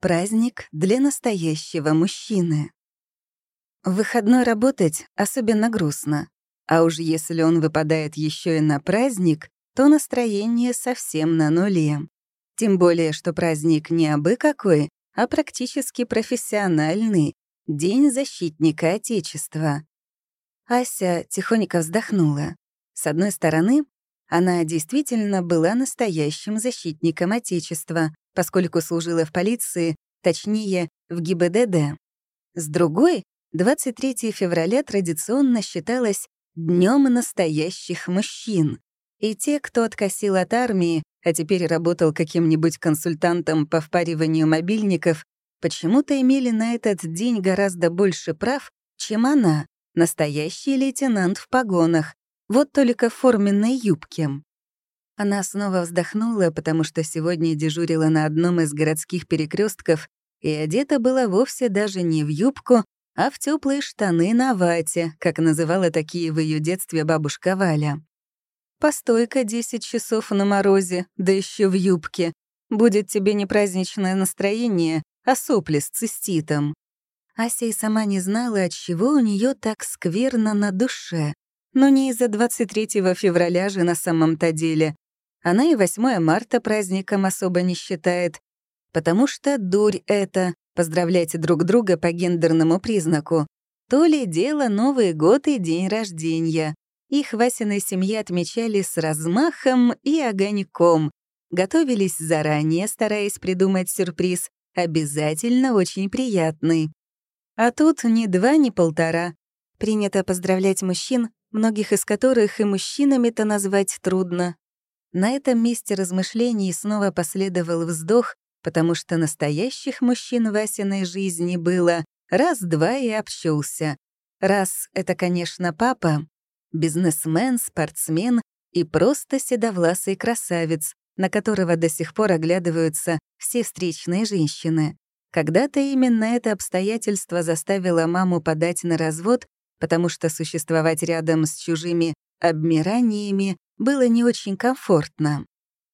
Праздник для настоящего мужчины. В выходной работать особенно грустно. А уж если он выпадает еще и на праздник, то настроение совсем на нуле. Тем более, что праздник не абы какой, а практически профессиональный — День защитника Отечества. Ася тихонько вздохнула. С одной стороны, она действительно была настоящим защитником Отечества, поскольку служила в полиции, точнее, в ГИБДД. С другой, 23 февраля традиционно считалось Днем настоящих мужчин. И те, кто откосил от армии, а теперь работал каким-нибудь консультантом по впариванию мобильников, почему-то имели на этот день гораздо больше прав, чем она, настоящий лейтенант в погонах, вот только в форменной юбке. Она снова вздохнула, потому что сегодня дежурила на одном из городских перекрестков и одета была вовсе даже не в юбку, а в теплые штаны на вате, как называла такие в ее детстве бабушка Валя. Постой-ка 10 часов на морозе, да еще в юбке. Будет тебе не праздничное настроение, а сопли с циститом. Ася и сама не знала, от чего у нее так скверно на душе. Но не из-за 23 февраля же на самом-то деле, она и 8 марта праздником особо не считает, потому что дурь это — поздравлять друг друга по гендерному признаку. То ли дело Новый год и день рождения. Их Васиной семье отмечали с размахом и огоньком. Готовились заранее, стараясь придумать сюрприз, обязательно очень приятный. А тут ни два, ни полтора. Принято поздравлять мужчин, многих из которых и мужчинами-то назвать трудно, на этом месте размышлений снова последовал вздох, потому что настоящих мужчин в Васиной жизни было раз-два и общался. Раз — это, конечно, папа, бизнесмен, спортсмен и просто седовласый красавец, на которого до сих пор оглядываются все встречные женщины. Когда-то именно это обстоятельство заставило маму подать на развод, потому что существовать рядом с чужими обмираниями было не очень комфортно.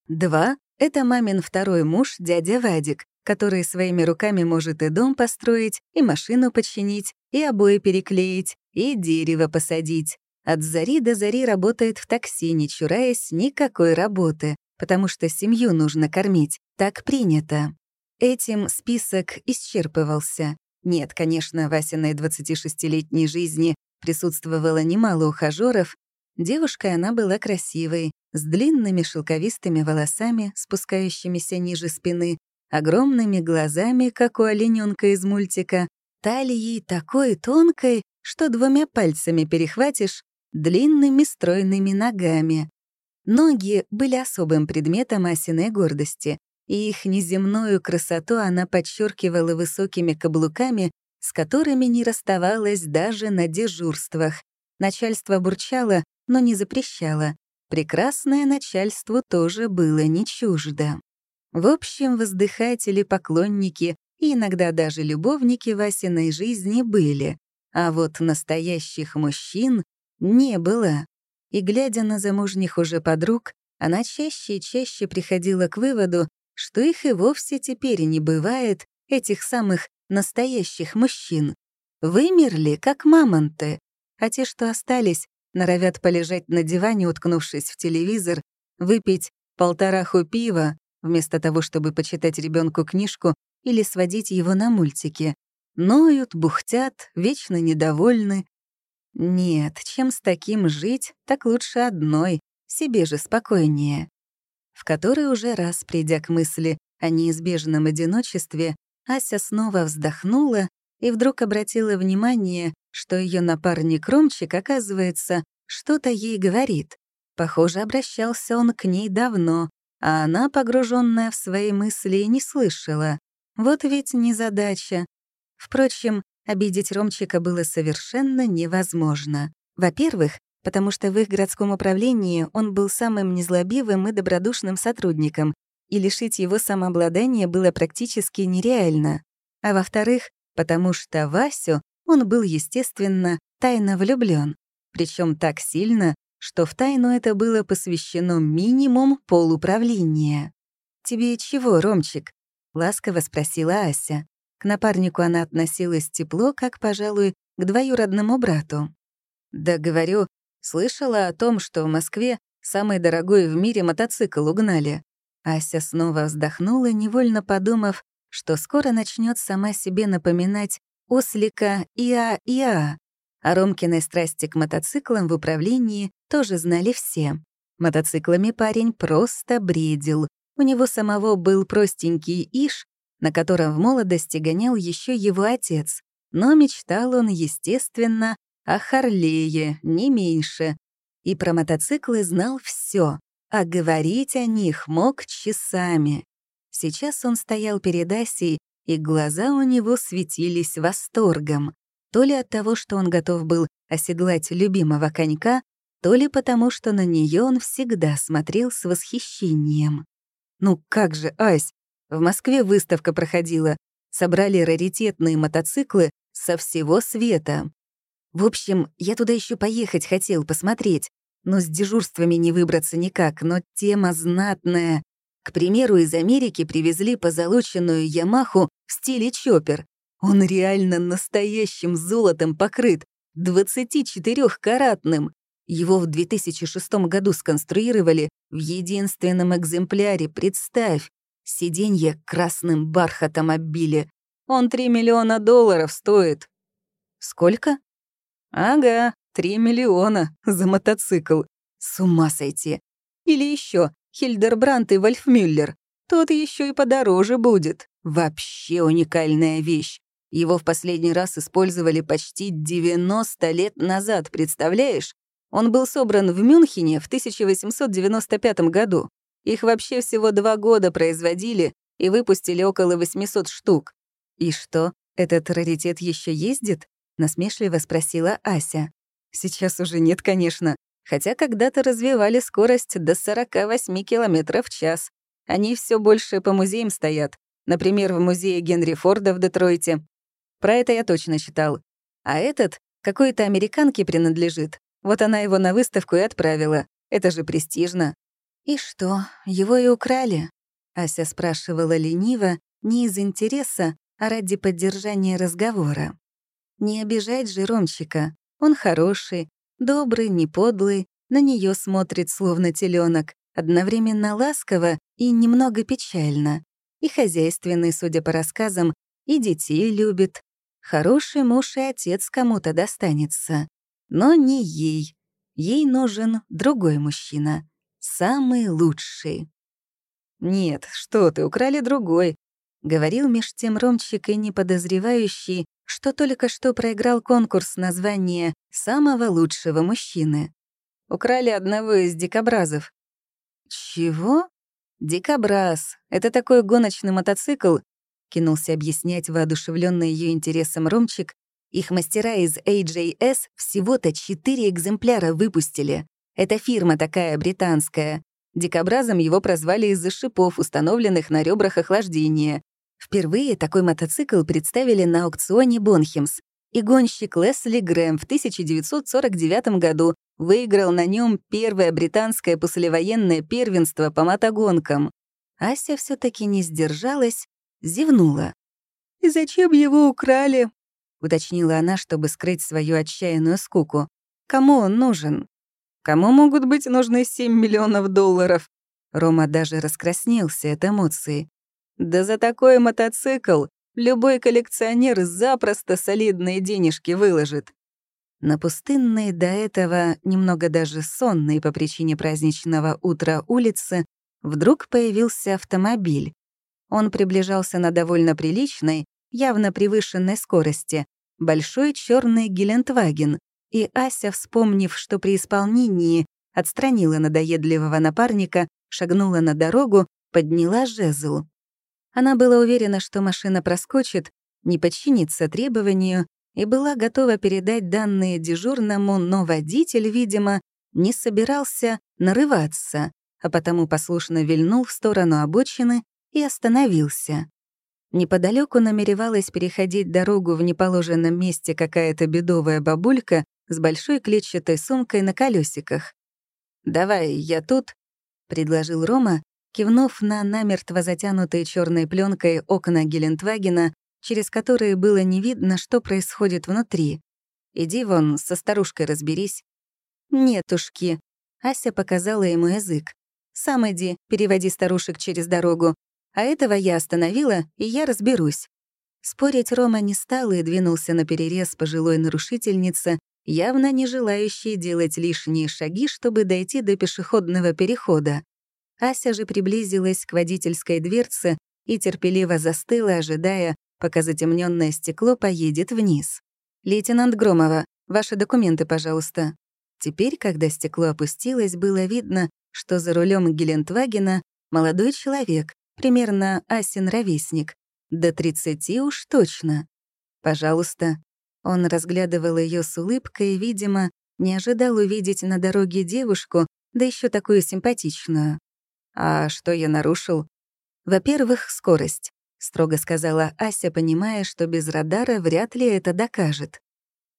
Два — это мамин второй муж, дядя Вадик, который своими руками может и дом построить, и машину починить, и обои переклеить, и дерево посадить. От зари до зари работает в такси, не чураясь никакой работы, потому что семью нужно кормить, так принято. Этим список исчерпывался. Нет, конечно, Васиной 26-летней жизни присутствовало немало ухажёров, Девушкой она была красивой, с длинными шелковистыми волосами, спускающимися ниже спины, огромными глазами, как у олененка из мультика, талией такой тонкой, что двумя пальцами перехватишь, длинными стройными ногами. Ноги были особым предметом Асиной гордости, и их неземную красоту она подчеркивала высокими каблуками, с которыми не расставалась даже на дежурствах. Начальство бурчало, но не запрещала. Прекрасное начальству тоже было не чуждо. В общем, воздыхатели, поклонники и иногда даже любовники Васиной жизни были, а вот настоящих мужчин не было. И, глядя на замужних уже подруг, она чаще и чаще приходила к выводу, что их и вовсе теперь не бывает, этих самых настоящих мужчин. Вымерли, как мамонты, а те, что остались, норовят полежать на диване, уткнувшись в телевизор, выпить полтораху пива, вместо того, чтобы почитать ребенку книжку или сводить его на мультики. Ноют, бухтят, вечно недовольны. Нет, чем с таким жить, так лучше одной, себе же спокойнее. В который уже раз, придя к мысли о неизбежном одиночестве, Ася снова вздохнула и вдруг обратила внимание, что ее напарник Ромчик, оказывается, что-то ей говорит. Похоже, обращался он к ней давно, а она, погруженная в свои мысли, не слышала. Вот ведь незадача. Впрочем, обидеть Ромчика было совершенно невозможно. Во-первых, потому что в их городском управлении он был самым незлобивым и добродушным сотрудником, и лишить его самообладания было практически нереально. А во-вторых, потому что Васю он был, естественно, тайно влюблен, причем так сильно, что в тайну это было посвящено минимум полуправления. «Тебе чего, Ромчик?» — ласково спросила Ася. К напарнику она относилась тепло, как, пожалуй, к двоюродному брату. «Да говорю, слышала о том, что в Москве самый дорогой в мире мотоцикл угнали». Ася снова вздохнула, невольно подумав, что скоро начнет сама себе напоминать ослика Иа-Иа. О Ромкиной страсти к мотоциклам в управлении тоже знали все. Мотоциклами парень просто бредил. У него самого был простенький Иш, на котором в молодости гонял еще его отец. Но мечтал он, естественно, о Харлее, не меньше. И про мотоциклы знал все, а говорить о них мог часами. Сейчас он стоял перед Асей, и глаза у него светились восторгом. То ли от того, что он готов был оседлать любимого конька, то ли потому, что на нее он всегда смотрел с восхищением. «Ну как же, Ась, в Москве выставка проходила. Собрали раритетные мотоциклы со всего света. В общем, я туда еще поехать хотел посмотреть, но с дежурствами не выбраться никак, но тема знатная. К примеру, из Америки привезли позолоченную Ямаху в стиле чоппер. Он реально настоящим золотом покрыт, 24-каратным. Его в 2006 году сконструировали в единственном экземпляре, представь. Сиденье красным бархатом оббили. Он 3 миллиона долларов стоит. Сколько? Ага, 3 миллиона за мотоцикл. С ума сойти. Или еще Хильдербрант и Вольфмюллер. Тот еще и подороже будет. Вообще уникальная вещь. Его в последний раз использовали почти 90 лет назад, представляешь? Он был собран в Мюнхене в 1895 году. Их вообще всего два года производили и выпустили около 800 штук. «И что, этот раритет еще ездит?» — насмешливо спросила Ася. «Сейчас уже нет, конечно хотя когда-то развивали скорость до 48 км в час. Они все больше по музеям стоят, например, в музее Генри Форда в Детройте. Про это я точно читал. А этот какой-то американке принадлежит. Вот она его на выставку и отправила. Это же престижно. «И что, его и украли?» Ася спрашивала лениво, не из интереса, а ради поддержания разговора. «Не обижать же Ромчика. Он хороший, Добрый, не подлый, на нее смотрит словно теленок, одновременно ласково и немного печально. И хозяйственный, судя по рассказам, и детей любит. Хороший муж и отец кому-то достанется. Но не ей. Ей нужен другой мужчина. Самый лучший. «Нет, что ты, украли другой», — говорил меж тем Ромчик и не подозревающий, что только что проиграл конкурс названия самого лучшего мужчины. Украли одного из дикобразов. Чего? Дикобраз. Это такой гоночный мотоцикл, кинулся объяснять воодушевленный ее интересом Ромчик. Их мастера из AJS всего-то четыре экземпляра выпустили. Это фирма такая британская. Дикобразом его прозвали из-за шипов, установленных на ребрах охлаждения. Впервые такой мотоцикл представили на аукционе Бонхемс, и гонщик Лесли Грэм в 1949 году выиграл на нем первое британское послевоенное первенство по мотогонкам. Ася все таки не сдержалась, зевнула. «И зачем его украли?» — уточнила она, чтобы скрыть свою отчаянную скуку. «Кому он нужен?» «Кому могут быть нужны 7 миллионов долларов?» Рома даже раскраснелся от эмоций. Да за такой мотоцикл любой коллекционер запросто солидные денежки выложит. На пустынной до этого, немного даже сонной по причине праздничного утра улицы, вдруг появился автомобиль. Он приближался на довольно приличной, явно превышенной скорости, большой черный Гелендваген, и Ася, вспомнив, что при исполнении отстранила надоедливого напарника, шагнула на дорогу, подняла жезл. Она была уверена, что машина проскочит, не подчинится требованию и была готова передать данные дежурному, но водитель, видимо, не собирался нарываться, а потому послушно вильнул в сторону обочины и остановился. Неподалеку намеревалась переходить дорогу в неположенном месте какая-то бедовая бабулька с большой клетчатой сумкой на колесиках. «Давай, я тут», — предложил Рома, кивнув на намертво затянутые черной пленкой окна Гелендвагена, через которые было не видно, что происходит внутри. «Иди вон, со старушкой разберись». «Нетушки», — Ася показала ему язык. «Сам иди, переводи старушек через дорогу. А этого я остановила, и я разберусь». Спорить Рома не стал и двинулся на перерез пожилой нарушительнице, явно не желающей делать лишние шаги, чтобы дойти до пешеходного перехода. Ася же приблизилась к водительской дверце и терпеливо застыла, ожидая, пока затемненное стекло поедет вниз. «Лейтенант Громова, ваши документы, пожалуйста». Теперь, когда стекло опустилось, было видно, что за рулем Гелендвагена молодой человек, примерно Асин ровесник, до 30 уж точно. «Пожалуйста». Он разглядывал ее с улыбкой видимо, не ожидал увидеть на дороге девушку, да еще такую симпатичную. «А что я нарушил?» «Во-первых, скорость», — строго сказала Ася, понимая, что без радара вряд ли это докажет.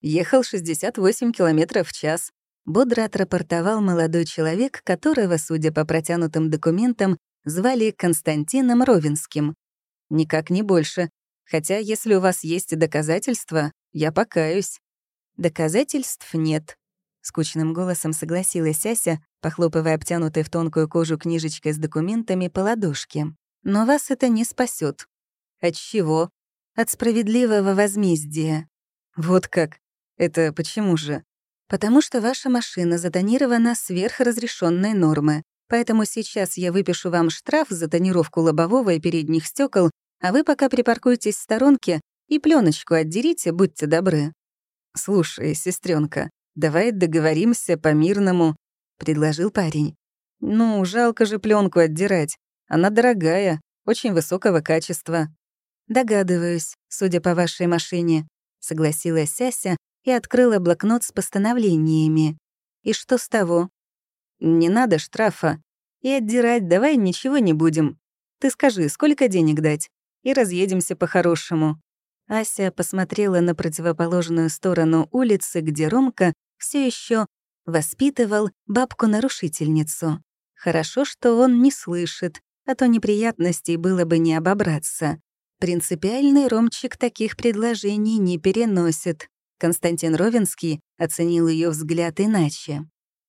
«Ехал 68 километров в час», — бодро отрапортовал молодой человек, которого, судя по протянутым документам, звали Константином Ровинским. Никак не больше. Хотя, если у вас есть доказательства, я покаюсь». «Доказательств нет», — скучным голосом согласилась Ася, похлопывая обтянутой в тонкую кожу книжечкой с документами по ладошке. «Но вас это не спасет. «От чего?» «От справедливого возмездия». «Вот как? Это почему же?» «Потому что ваша машина затонирована сверх разрешенной нормы. Поэтому сейчас я выпишу вам штраф за тонировку лобового и передних стекол, а вы пока припаркуйтесь в сторонке и пленочку отдерите, будьте добры. Слушай, сестренка, давай договоримся по-мирному, предложил парень. Ну, жалко же пленку отдирать. Она дорогая, очень высокого качества. Догадываюсь, судя по вашей машине, согласилась Ася и открыла блокнот с постановлениями. И что с того? Не надо штрафа. И отдирать давай ничего не будем. Ты скажи, сколько денег дать? И разъедемся по-хорошему». Ася посмотрела на противоположную сторону улицы, где Ромка все еще воспитывал бабку-нарушительницу. Хорошо, что он не слышит, а то неприятностей было бы не обобраться. Принципиальный Ромчик таких предложений не переносит. Константин Ровенский оценил ее взгляд иначе.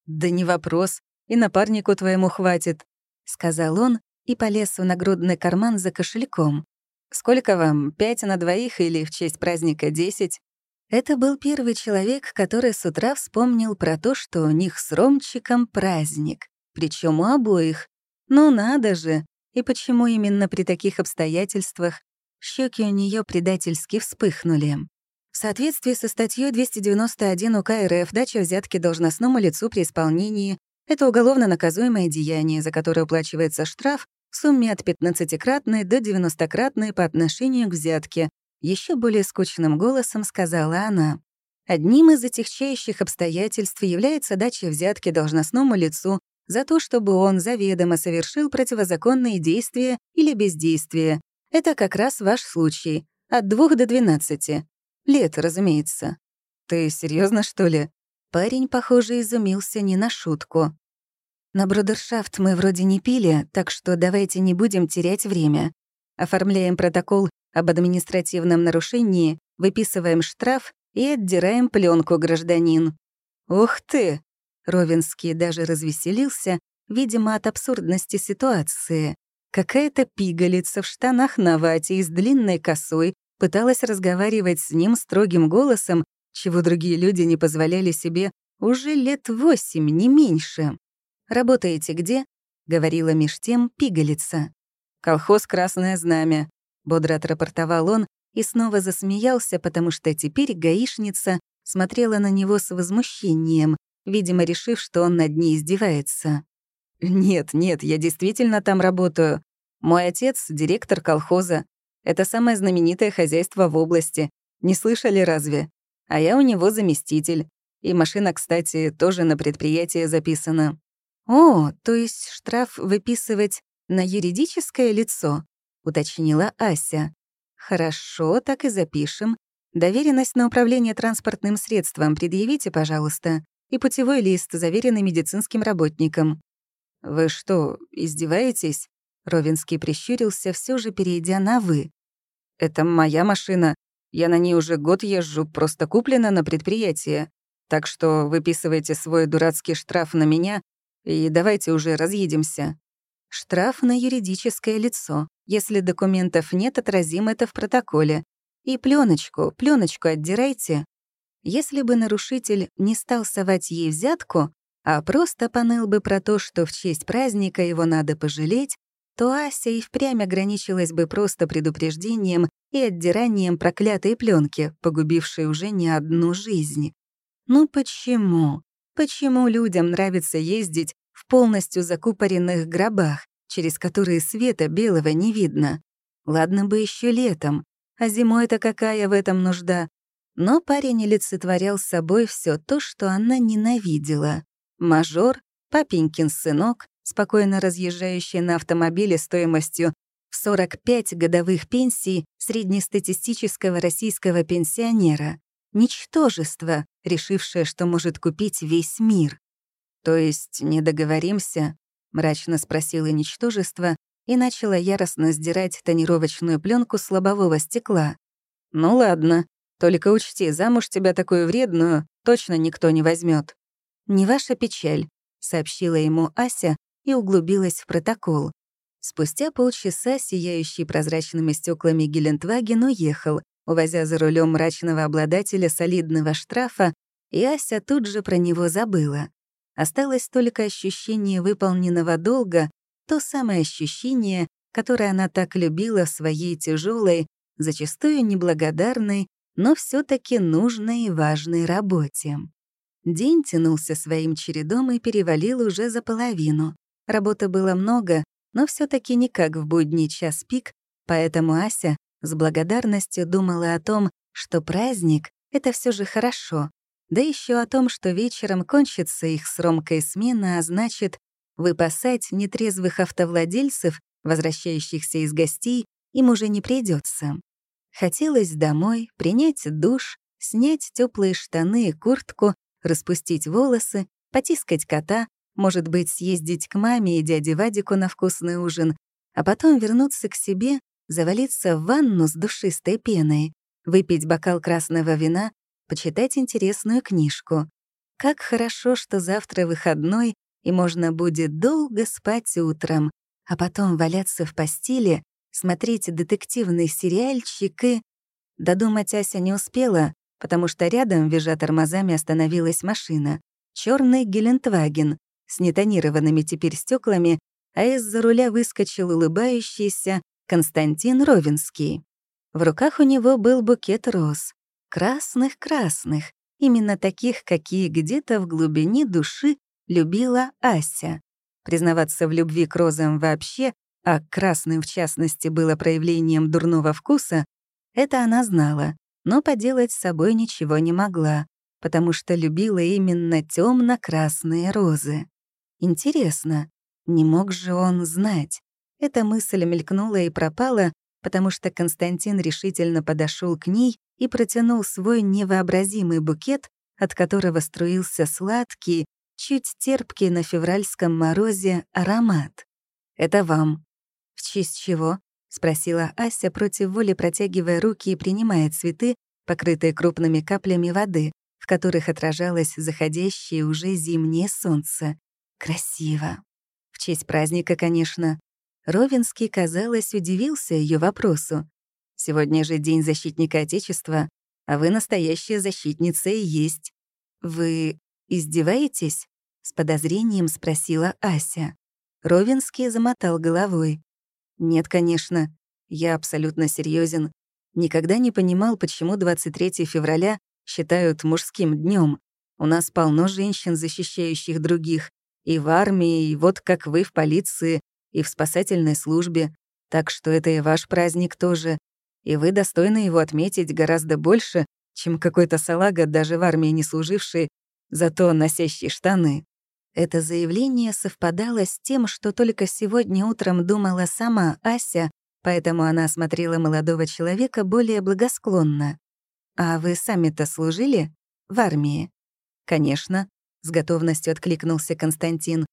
«Да не вопрос, и напарнику твоему хватит», — сказал он и полез в нагрудный карман за кошельком. «Сколько вам, пять на двоих или в честь праздника десять?» Это был первый человек, который с утра вспомнил про то, что у них с Ромчиком праздник, причем у обоих. Ну надо же! И почему именно при таких обстоятельствах щеки у нее предательски вспыхнули? В соответствии со статьей 291 УК РФ дача взятки должностному лицу при исполнении — это уголовно наказуемое деяние, за которое уплачивается штраф в сумме от 15-кратной до 90-кратной по отношению к взятке, еще более скучным голосом сказала она. Одним из отягчающих обстоятельств является дача взятки должностному лицу за то, чтобы он заведомо совершил противозаконные действия или бездействие. Это как раз ваш случай. От 2 до 12. Лет, разумеется. Ты серьезно что ли? Парень, похоже, изумился не на шутку. На брудершафт мы вроде не пили, так что давайте не будем терять время. Оформляем протокол об административном нарушении, выписываем штраф и отдираем пленку, гражданин. Ух ты! Ровенский даже развеселился, видимо, от абсурдности ситуации. Какая-то пигалица в штанах на вате и с длинной косой пыталась разговаривать с ним строгим голосом, чего другие люди не позволяли себе уже лет восемь, не меньше. «Работаете где?» — говорила меж тем пигалица. «Колхоз «Красное знамя», — бодро отрапортовал он и снова засмеялся, потому что теперь гаишница смотрела на него с возмущением, видимо, решив, что он над ней издевается. «Нет, нет, я действительно там работаю. Мой отец — директор колхоза. Это самое знаменитое хозяйство в области. Не слышали разве? А я у него заместитель. И машина, кстати, тоже на предприятие записана. О, то есть штраф выписывать на юридическое лицо, уточнила Ася. Хорошо, так и запишем. Доверенность на управление транспортным средством предъявите, пожалуйста, и путевой лист, заверенный медицинским работником. Вы что, издеваетесь? Ровинский прищурился, все же перейдя на «вы». «Это моя машина. Я на ней уже год езжу, просто куплена на предприятие. Так что выписывайте свой дурацкий штраф на меня и давайте уже разъедемся». Штраф на юридическое лицо. Если документов нет, отразим это в протоколе. И пленочку, пленочку отдирайте. Если бы нарушитель не стал совать ей взятку, а просто поныл бы про то, что в честь праздника его надо пожалеть, то Ася и впрямь ограничилась бы просто предупреждением и отдиранием проклятой пленки, погубившей уже не одну жизнь. Ну почему? Почему людям нравится ездить в полностью закупоренных гробах, через которые света белого не видно? Ладно бы еще летом, а зимой-то какая в этом нужда? Но парень олицетворял собой все то, что она ненавидела. Мажор, папенькин сынок, спокойно разъезжающий на автомобиле стоимостью в 45 годовых пенсий среднестатистического российского пенсионера. Ничтожество, решившее, что может купить весь мир. «То есть не договоримся?» — мрачно спросила ничтожество и начала яростно сдирать тонировочную пленку с лобового стекла. «Ну ладно, только учти, замуж тебя такую вредную точно никто не возьмет. «Не ваша печаль», — сообщила ему Ася, и углубилась в протокол. Спустя полчаса сияющий прозрачными стеклами Гелендваген уехал, увозя за рулем мрачного обладателя солидного штрафа, и Ася тут же про него забыла. Осталось только ощущение выполненного долга, то самое ощущение, которое она так любила в своей тяжелой, зачастую неблагодарной, но все таки нужной и важной работе. День тянулся своим чередом и перевалил уже за половину. Работы было много, но все таки не как в будний час пик, поэтому Ася с благодарностью думала о том, что праздник — это все же хорошо, да еще о том, что вечером кончится их с Ромкой смена, а значит, выпасать нетрезвых автовладельцев, возвращающихся из гостей, им уже не придется. Хотелось домой, принять душ, снять теплые штаны и куртку, распустить волосы, потискать кота, может быть, съездить к маме и дяде Вадику на вкусный ужин, а потом вернуться к себе, завалиться в ванну с душистой пеной, выпить бокал красного вина, почитать интересную книжку. Как хорошо, что завтра выходной, и можно будет долго спать утром, а потом валяться в постели, смотреть детективный сериальчик и... Додумать Ася не успела, потому что рядом, визжа тормозами, остановилась машина. черный Гелендваген, с нетонированными теперь стеклами, а из-за руля выскочил улыбающийся Константин Ровинский. В руках у него был букет роз. Красных-красных, именно таких, какие где-то в глубине души любила Ася. Признаваться в любви к розам вообще, а красным в частности было проявлением дурного вкуса, это она знала, но поделать с собой ничего не могла, потому что любила именно темно красные розы. Интересно, не мог же он знать? Эта мысль мелькнула и пропала, потому что Константин решительно подошел к ней и протянул свой невообразимый букет, от которого струился сладкий, чуть терпкий на февральском морозе аромат. «Это вам». «В честь чего?» — спросила Ася, против воли протягивая руки и принимая цветы, покрытые крупными каплями воды, в которых отражалось заходящее уже зимнее солнце. Красиво. В честь праздника, конечно. Ровинский, казалось, удивился ее вопросу. «Сегодня же День защитника Отечества, а вы настоящая защитница и есть. Вы издеваетесь?» — с подозрением спросила Ася. Ровинский замотал головой. «Нет, конечно. Я абсолютно серьезен. Никогда не понимал, почему 23 февраля считают мужским днем. У нас полно женщин, защищающих других. И в армии, и вот как вы в полиции, и в спасательной службе. Так что это и ваш праздник тоже. И вы достойны его отметить гораздо больше, чем какой-то салага, даже в армии не служивший, зато носящий штаны. Это заявление совпадало с тем, что только сегодня утром думала сама Ася, поэтому она смотрела молодого человека более благосклонно. «А вы сами-то служили? В армии?» «Конечно», с готовностью откликнулся Константин.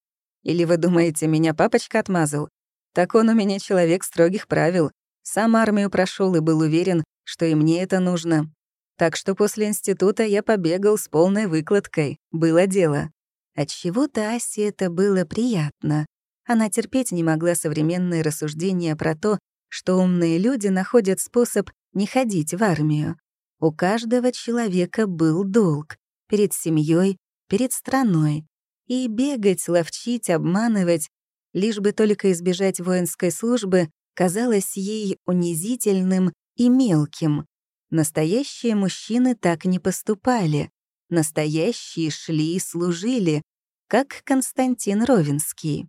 «Или вы думаете, меня папочка отмазал? Так он у меня человек строгих правил. Сам армию прошел и был уверен, что и мне это нужно. Так что после института я побегал с полной выкладкой. Было дело. Отчего-то Асе это было приятно. Она терпеть не могла современные рассуждения про то, что умные люди находят способ не ходить в армию. У каждого человека был долг перед семьей, перед страной. И бегать, ловчить, обманывать, лишь бы только избежать воинской службы, казалось ей унизительным и мелким. Настоящие мужчины так не поступали. Настоящие шли и служили, как Константин Ровинский.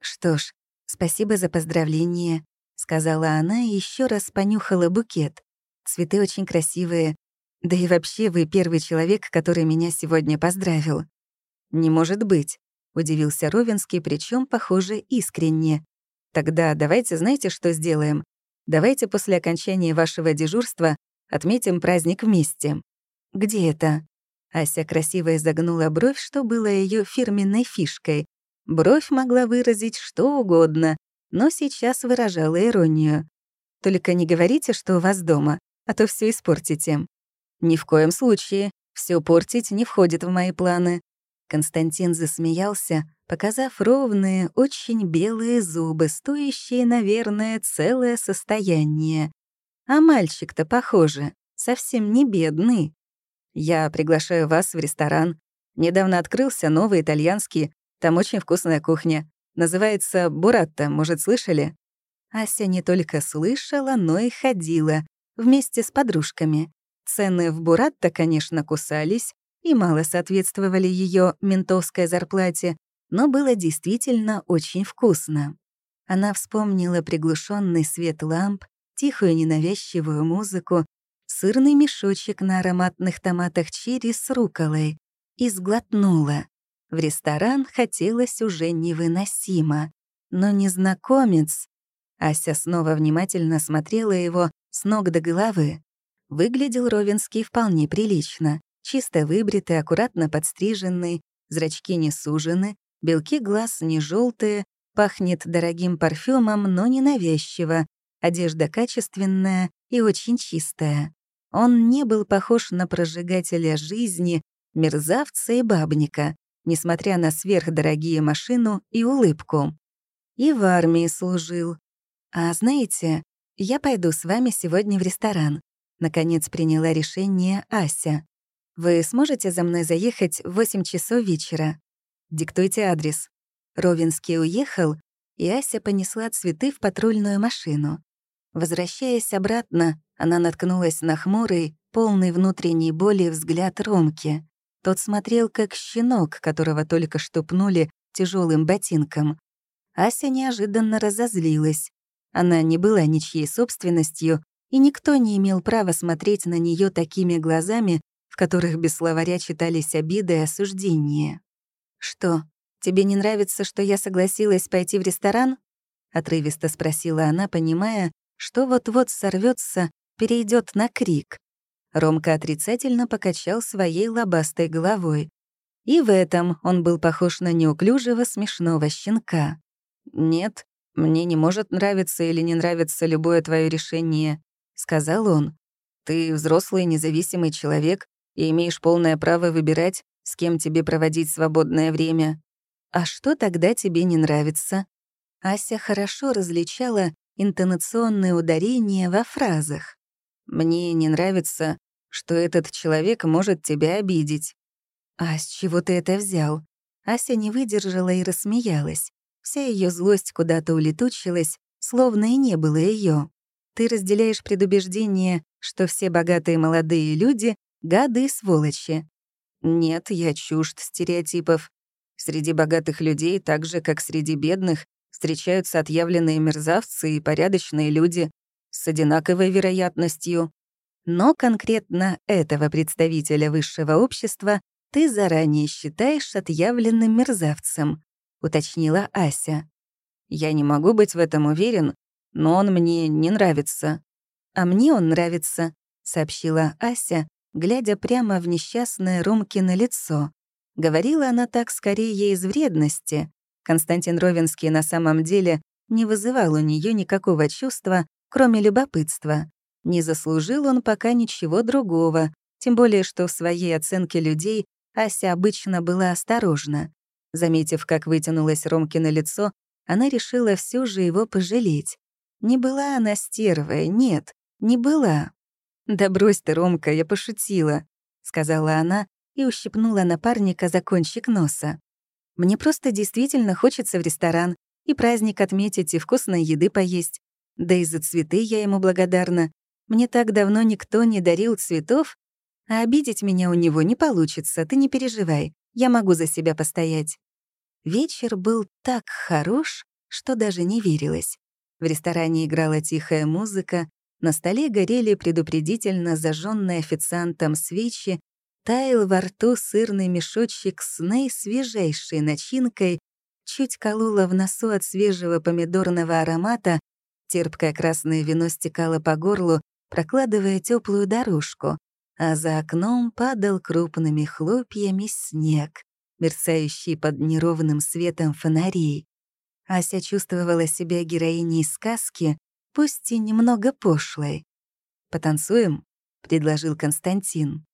«Что ж, спасибо за поздравление», — сказала она и еще раз понюхала букет. «Цветы очень красивые. Да и вообще вы первый человек, который меня сегодня поздравил». «Не может быть», — удивился Ровинский, причем, похоже, искренне. «Тогда давайте, знаете, что сделаем? Давайте после окончания вашего дежурства отметим праздник вместе». «Где это?» Ася красиво изогнула бровь, что было ее фирменной фишкой. Бровь могла выразить что угодно, но сейчас выражала иронию. «Только не говорите, что у вас дома, а то все испортите». «Ни в коем случае. Все портить не входит в мои планы». Константин засмеялся, показав ровные, очень белые зубы, стоящие, наверное, целое состояние. А мальчик-то, похоже, совсем не бедный. Я приглашаю вас в ресторан. Недавно открылся новый итальянский, там очень вкусная кухня. Называется «Буратта», может, слышали? Ася не только слышала, но и ходила, вместе с подружками. Цены в Буратта, конечно, кусались и мало соответствовали ее ментовской зарплате, но было действительно очень вкусно. Она вспомнила приглушенный свет ламп, тихую ненавязчивую музыку, сырный мешочек на ароматных томатах черри с руколой и сглотнула. В ресторан хотелось уже невыносимо. Но незнакомец... Ася снова внимательно смотрела его с ног до головы. Выглядел Ровенский вполне прилично. Чисто выбритый, аккуратно подстриженный, зрачки не сужены, белки глаз не желтые, пахнет дорогим парфюмом, но не навязчиво, одежда качественная и очень чистая. Он не был похож на прожигателя жизни, мерзавца и бабника, несмотря на сверхдорогие машину и улыбку. И в армии служил. А знаете, я пойду с вами сегодня в ресторан. Наконец приняла решение Ася. Вы сможете за мной заехать в 8 часов вечера? Диктуйте адрес. Ровинский уехал, и Ася понесла цветы в патрульную машину. Возвращаясь обратно, она наткнулась на хмурый, полный внутренней боли взгляд Ромки. Тот смотрел, как щенок, которого только что пнули тяжелым ботинком. Ася неожиданно разозлилась. Она не была ничьей собственностью, и никто не имел права смотреть на нее такими глазами, в которых без словаря читались обиды и осуждения. «Что, тебе не нравится, что я согласилась пойти в ресторан?» — отрывисто спросила она, понимая, что вот-вот сорвется, перейдет на крик. Ромка отрицательно покачал своей лобастой головой. И в этом он был похож на неуклюжего смешного щенка. «Нет, мне не может нравиться или не нравиться любое твое решение», — сказал он. «Ты взрослый независимый человек и имеешь полное право выбирать, с кем тебе проводить свободное время. А что тогда тебе не нравится?» Ася хорошо различала интонационные ударения во фразах. «Мне не нравится, что этот человек может тебя обидеть». «А с чего ты это взял?» Ася не выдержала и рассмеялась. Вся ее злость куда-то улетучилась, словно и не было ее. «Ты разделяешь предубеждение, что все богатые молодые люди — гады и сволочи». «Нет, я чужд стереотипов. Среди богатых людей, так же, как среди бедных, встречаются отъявленные мерзавцы и порядочные люди с одинаковой вероятностью. Но конкретно этого представителя высшего общества ты заранее считаешь отъявленным мерзавцем, уточнила Ася. Я не могу быть в этом уверен, но он мне не нравится. А мне он нравится, сообщила Ася, глядя прямо в несчастное Ромкино лицо. Говорила она так скорее из вредности, Константин Ровенский на самом деле не вызывал у нее никакого чувства, кроме любопытства. Не заслужил он пока ничего другого, тем более что в своей оценке людей Ася обычно была осторожна. Заметив, как вытянулось Ромкино лицо, она решила все же его пожалеть. Не была она стервой, нет, не была. «Да брось ты, Ромка, я пошутила», — сказала она и ущипнула напарника за кончик носа. «Мне просто действительно хочется в ресторан и праздник отметить, и вкусной еды поесть. Да и за цветы я ему благодарна. Мне так давно никто не дарил цветов, а обидеть меня у него не получится, ты не переживай, я могу за себя постоять». Вечер был так хорош, что даже не верилось. В ресторане играла тихая музыка, на столе горели предупредительно зажженные официантом свечи, таял во рту сырный мешочек с наисвежайшей начинкой, чуть колола в носу от свежего помидорного аромата, терпкое красное вино стекало по горлу, прокладывая теплую дорожку, а за окном падал крупными хлопьями снег, мерцающий под неровным светом фонарей. Ася чувствовала себя героиней сказки, пусть и немного пошлой. «Потанцуем?» — предложил Константин.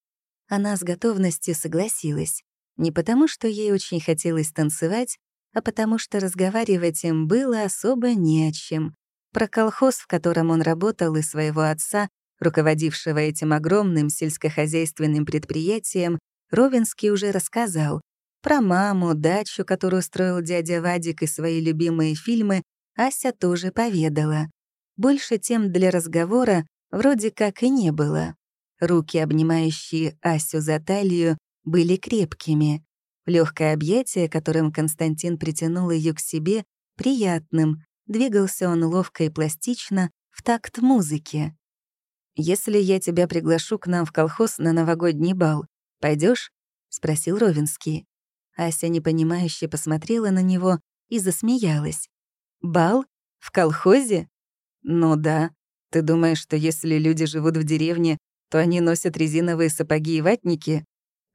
Она с готовностью согласилась. Не потому, что ей очень хотелось танцевать, а потому что разговаривать им было особо не о чем. Про колхоз, в котором он работал, и своего отца, руководившего этим огромным сельскохозяйственным предприятием, Ровенский уже рассказал. Про маму, дачу, которую строил дядя Вадик и свои любимые фильмы, Ася тоже поведала. Больше тем для разговора вроде как и не было. Руки, обнимающие Асю за талию, были крепкими. Легкое объятие, которым Константин притянул ее к себе, приятным. Двигался он ловко и пластично, в такт музыки. «Если я тебя приглашу к нам в колхоз на новогодний бал, пойдешь? спросил Ровинский. Ася непонимающе посмотрела на него и засмеялась. «Бал? В колхозе? «Ну да. Ты думаешь, что если люди живут в деревне, то они носят резиновые сапоги и ватники?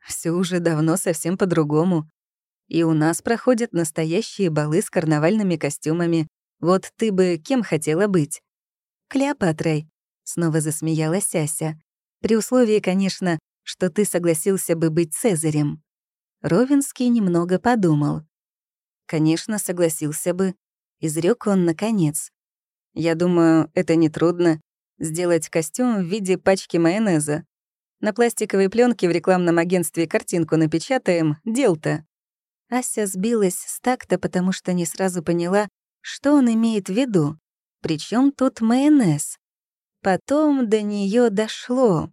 Все уже давно совсем по-другому. И у нас проходят настоящие балы с карнавальными костюмами. Вот ты бы кем хотела быть?» «Клеопатрой», — снова засмеялась Ася. «При условии, конечно, что ты согласился бы быть Цезарем». Ровинский немного подумал. «Конечно, согласился бы», — изрек он наконец. Я думаю, это нетрудно — сделать костюм в виде пачки майонеза. На пластиковой пленке в рекламном агентстве картинку напечатаем, дел-то. Ася сбилась с такта, потому что не сразу поняла, что он имеет в виду. Причем тут майонез? Потом до нее дошло.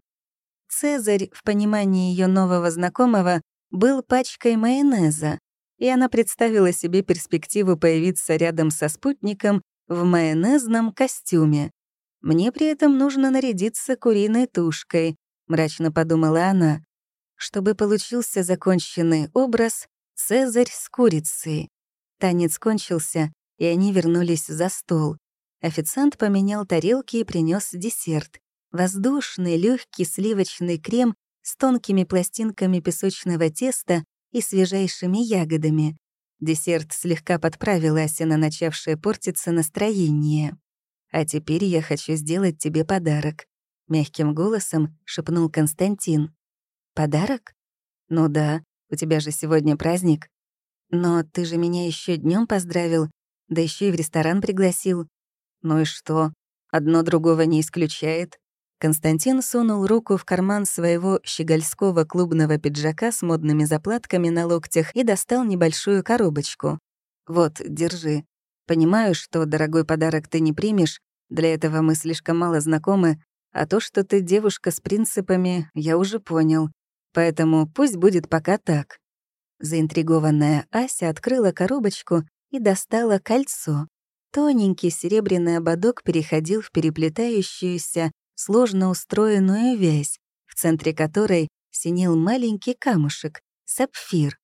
Цезарь, в понимании ее нового знакомого, был пачкой майонеза, и она представила себе перспективу появиться рядом со спутником в майонезном костюме. Мне при этом нужно нарядиться куриной тушкой, мрачно подумала она, чтобы получился законченный образ «Цезарь с курицей». Танец кончился, и они вернулись за стол. Официант поменял тарелки и принес десерт. Воздушный, легкий сливочный крем с тонкими пластинками песочного теста и свежайшими ягодами. Десерт слегка подправил Асина, начавшее портиться настроение. «А теперь я хочу сделать тебе подарок», — мягким голосом шепнул Константин. «Подарок? Ну да, у тебя же сегодня праздник. Но ты же меня еще днем поздравил, да еще и в ресторан пригласил. Ну и что? Одно другого не исключает. Константин сунул руку в карман своего щегольского клубного пиджака с модными заплатками на локтях и достал небольшую коробочку. «Вот, держи. Понимаю, что дорогой подарок ты не примешь, для этого мы слишком мало знакомы, а то, что ты девушка с принципами, я уже понял. Поэтому пусть будет пока так». Заинтригованная Ася открыла коробочку и достала кольцо. Тоненький серебряный ободок переходил в переплетающуюся сложно устроенную вязь, в центре которой синел маленький камушек — сапфир.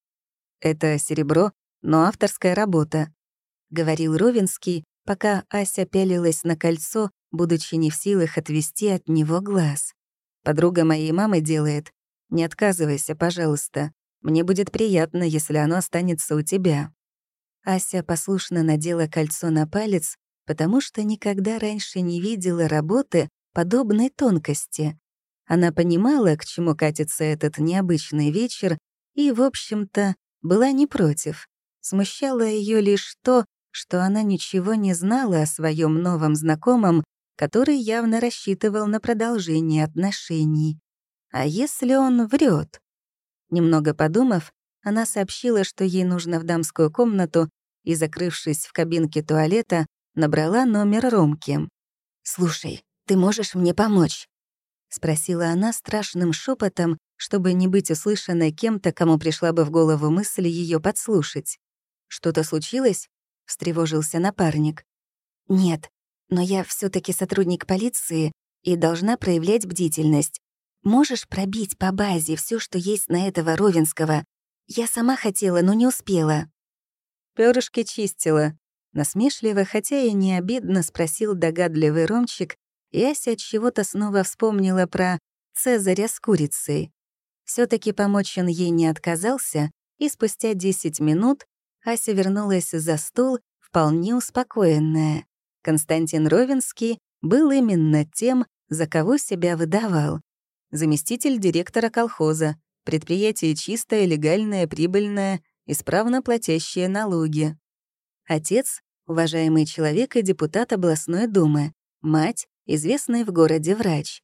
«Это серебро, но авторская работа», — говорил Ровинский, пока Ася пялилась на кольцо, будучи не в силах отвести от него глаз. «Подруга моей мамы делает. Не отказывайся, пожалуйста. Мне будет приятно, если оно останется у тебя». Ася послушно надела кольцо на палец, потому что никогда раньше не видела работы подобной тонкости. Она понимала, к чему катится этот необычный вечер, и, в общем-то, была не против. Смущало ее лишь то, что она ничего не знала о своем новом знакомом, который явно рассчитывал на продолжение отношений. А если он врет? Немного подумав, она сообщила, что ей нужно в дамскую комнату, и, закрывшись в кабинке туалета, набрала номер Ромки. «Слушай, ты можешь мне помочь?» — спросила она страшным шепотом, чтобы не быть услышанной кем-то, кому пришла бы в голову мысль ее подслушать. «Что-то случилось?» — встревожился напарник. «Нет, но я все таки сотрудник полиции и должна проявлять бдительность. Можешь пробить по базе все, что есть на этого Ровенского? Я сама хотела, но не успела». Пёрышки чистила. Насмешливо, хотя и не обидно, спросил догадливый Ромчик, и Ася от чего-то снова вспомнила про Цезаря с курицей. все таки помочь он ей не отказался, и спустя 10 минут Ася вернулась за стол, вполне успокоенная. Константин Ровенский был именно тем, за кого себя выдавал. Заместитель директора колхоза, предприятие чистое, легальное, прибыльное, исправно платящее налоги. Отец — уважаемый человек и депутат областной думы. Мать — известный в городе врач.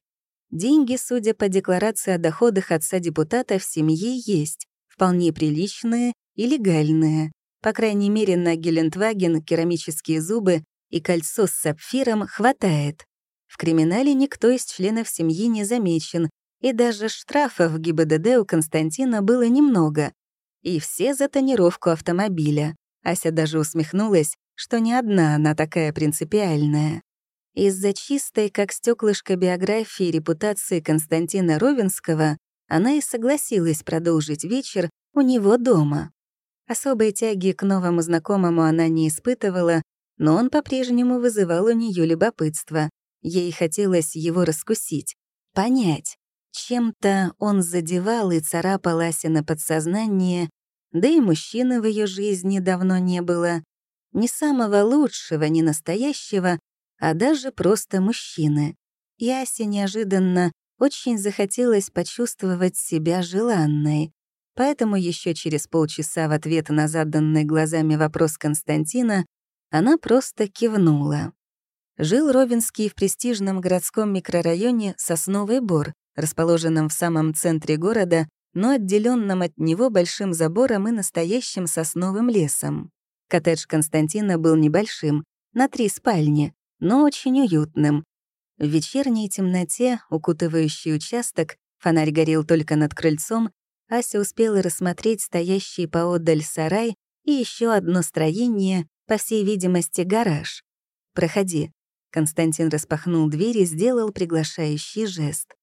Деньги, судя по декларации о доходах отца депутата, в семье есть, вполне приличные и легальные. По крайней мере, на Гелендваген керамические зубы и кольцо с сапфиром хватает. В криминале никто из членов семьи не замечен, и даже штрафов в ГИБДД у Константина было немного. И все за тонировку автомобиля. Ася даже усмехнулась, что не одна она такая принципиальная. Из-за чистой, как стеклышко биографии репутации Константина Ровенского, она и согласилась продолжить вечер у него дома. Особой тяги к новому знакомому она не испытывала, но он по-прежнему вызывал у нее любопытство. Ей хотелось его раскусить, понять. Чем-то он задевал и царапал на подсознание, да и мужчины в ее жизни давно не было. Ни самого лучшего, ни настоящего, а даже просто мужчины. И неожиданно очень захотелось почувствовать себя желанной. Поэтому еще через полчаса в ответ на заданный глазами вопрос Константина она просто кивнула. Жил Ровенский в престижном городском микрорайоне Сосновый Бор, расположенном в самом центре города, но отделенном от него большим забором и настоящим сосновым лесом. Коттедж Константина был небольшим, на три спальни, но очень уютным. В вечерней темноте, укутывающий участок, фонарь горел только над крыльцом, Ася успела рассмотреть стоящий поодаль сарай и еще одно строение, по всей видимости, гараж. «Проходи». Константин распахнул дверь и сделал приглашающий жест.